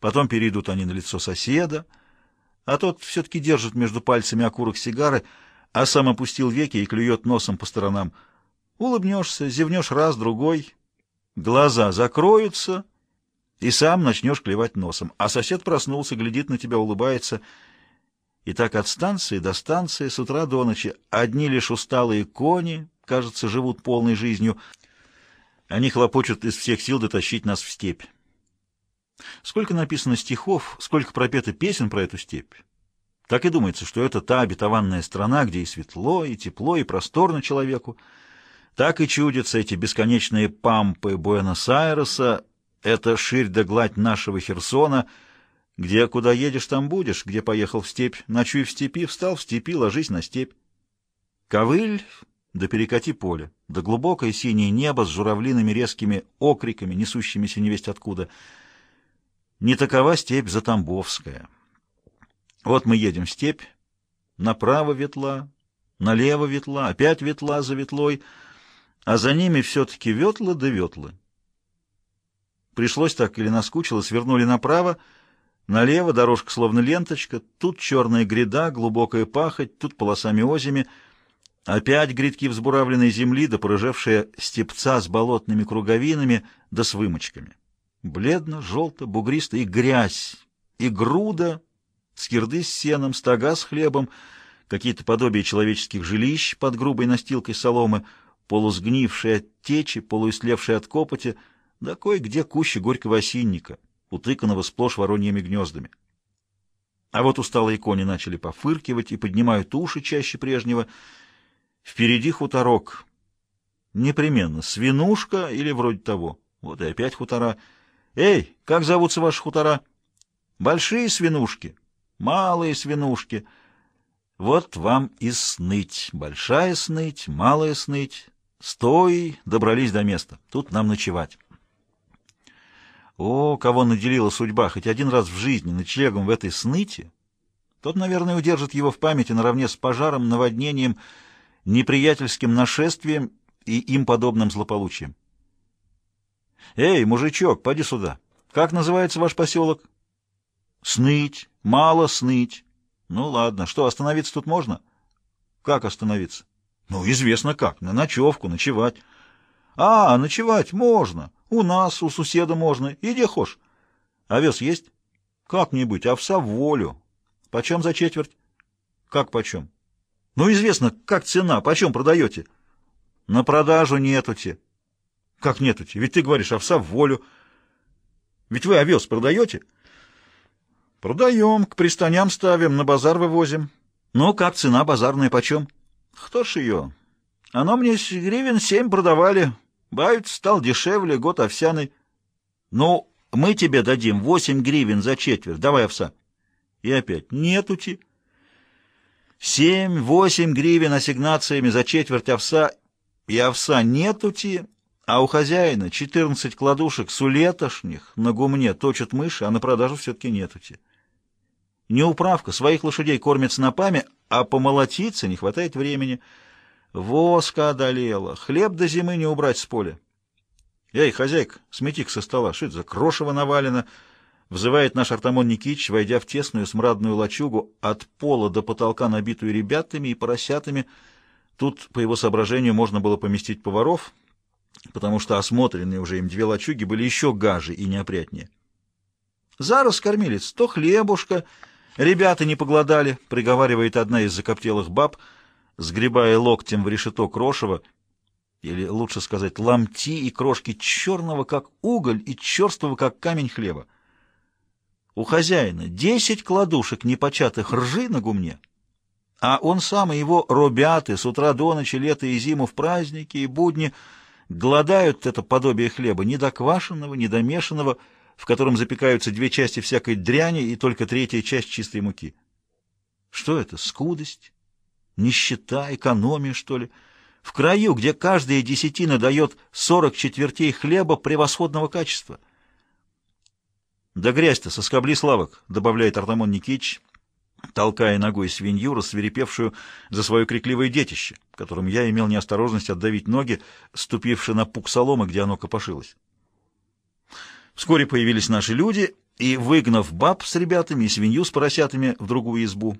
Потом перейдут они на лицо соседа, а тот все-таки держит между пальцами окурок сигары, а сам опустил веки и клюет носом по сторонам. Улыбнешься, зевнешь раз, другой, глаза закроются, и сам начнешь клевать носом. А сосед проснулся, глядит на тебя, улыбается. И так от станции до станции, с утра до ночи, одни лишь усталые кони, кажется, живут полной жизнью. Они хлопочут из всех сил дотащить нас в степь. Сколько написано стихов, сколько пропето песен про эту степь. Так и думается, что это та обетованная страна, где и светло, и тепло, и просторно человеку. Так и чудятся эти бесконечные пампы Буэнос-Айреса, это ширь да гладь нашего Херсона, где куда едешь, там будешь, где поехал в степь, ночуй в степи, встал в степи, ложись на степь. Ковыль да перекати поле, да глубокое синее небо с журавлиными резкими окриками, несущимися невесть откуда — не такова степь Затамбовская. Вот мы едем в степь, направо ветла, налево ветла, опять ветла за ветлой, а за ними все-таки ветла да ветлы. Пришлось так или наскучило, свернули направо, налево дорожка словно ленточка, тут черная гряда, глубокая пахоть, тут полосами озими, опять грядки взбуравленной земли да порыжевшая степца с болотными круговинами да с вымочками. Бледно, желто, бугристо и грязь, и груда, скирды с сеном, стога с хлебом, какие-то подобия человеческих жилищ под грубой настилкой соломы, полусгнившие от течи, полуислевшие от копоти, да кое-где кущи горького осинника, утыканного сплошь вороньими гнездами. А вот усталые кони начали пофыркивать и поднимают уши чаще прежнего. Впереди хуторок. Непременно свинушка или вроде того. Вот и опять хутора — «Эй, как зовутся ваши хутора?» «Большие свинушки, малые свинушки. Вот вам и сныть. Большая сныть, малая сныть. Стой, добрались до места. Тут нам ночевать». О, кого наделила судьба хоть один раз в жизни ночлегом в этой сныте, тот, наверное, удержит его в памяти наравне с пожаром, наводнением, неприятельским нашествием и им подобным злополучием. «Эй, мужичок, поди сюда. Как называется ваш поселок?» «Сныть. Мало сныть. Ну ладно, что, остановиться тут можно?» «Как остановиться?» «Ну, известно как. На ночевку, ночевать». «А, ночевать можно. У нас, у соседа можно. Иди хошь. Овес есть?» «Как-нибудь. Овса в волю. Почем за четверть?» «Как почем?» «Ну, известно, как цена. Почем продаете?» «На продажу нету-те». Как нету тебе? Ведь ты говоришь, овса в волю. Ведь вы овес продаете? Продаем, к пристаням ставим, на базар вывозим. Ну, как цена базарная почем? Кто ж ее? Оно мне гривен семь продавали. Бают стал дешевле, год овсяный. Ну, мы тебе дадим восемь гривен за четверть. Давай овса. И опять, нету-ти. Семь, восемь гривен ассигнациями за четверть овса. И овса нету-ти. А у хозяина 14 кладушек сулетошних на гумне точат мыши, а на продажу все-таки нетути. Неуправка, своих лошадей кормят снопами, а помолотиться не хватает времени. Воска одолела, хлеб до зимы не убрать с поля. «Эй, хозяйка, смети со стола, это за крошево навалено?» Взывает наш Артамон Никитич, войдя в тесную смрадную лачугу, от пола до потолка набитую ребятами и поросятами. Тут, по его соображению, можно было поместить поваров — потому что осмотренные уже им две лачуги были еще гаже и неопрятнее. «Зараз, кормилец, то хлебушка, ребята не погладали», — приговаривает одна из закоптелых баб, сгребая локтем в решето крошева, или, лучше сказать, ломти и крошки черного, как уголь, и черствого, как камень хлеба. У хозяина десять кладушек непочатых ржи на гумне, а он сам и его робяты с утра до ночи, лето и зиму в праздники и будни — Гладают это подобие хлеба, недоквашенного, недомешанного, в котором запекаются две части всякой дряни и только третья часть чистой муки. Что это? Скудость? Нищета? Экономия, что ли? В краю, где каждая десятина дает сорок четвертей хлеба превосходного качества. «Да грязь-то соскобли славок», — добавляет Артамон Никитич, толкая ногой свинью, рассверепевшую за свое крикливое детище, которым я имел неосторожность отдавить ноги, ступивши на пук соломы, где оно копошилось. Вскоре появились наши люди, и, выгнав баб с ребятами и свинью с поросятами в другую избу,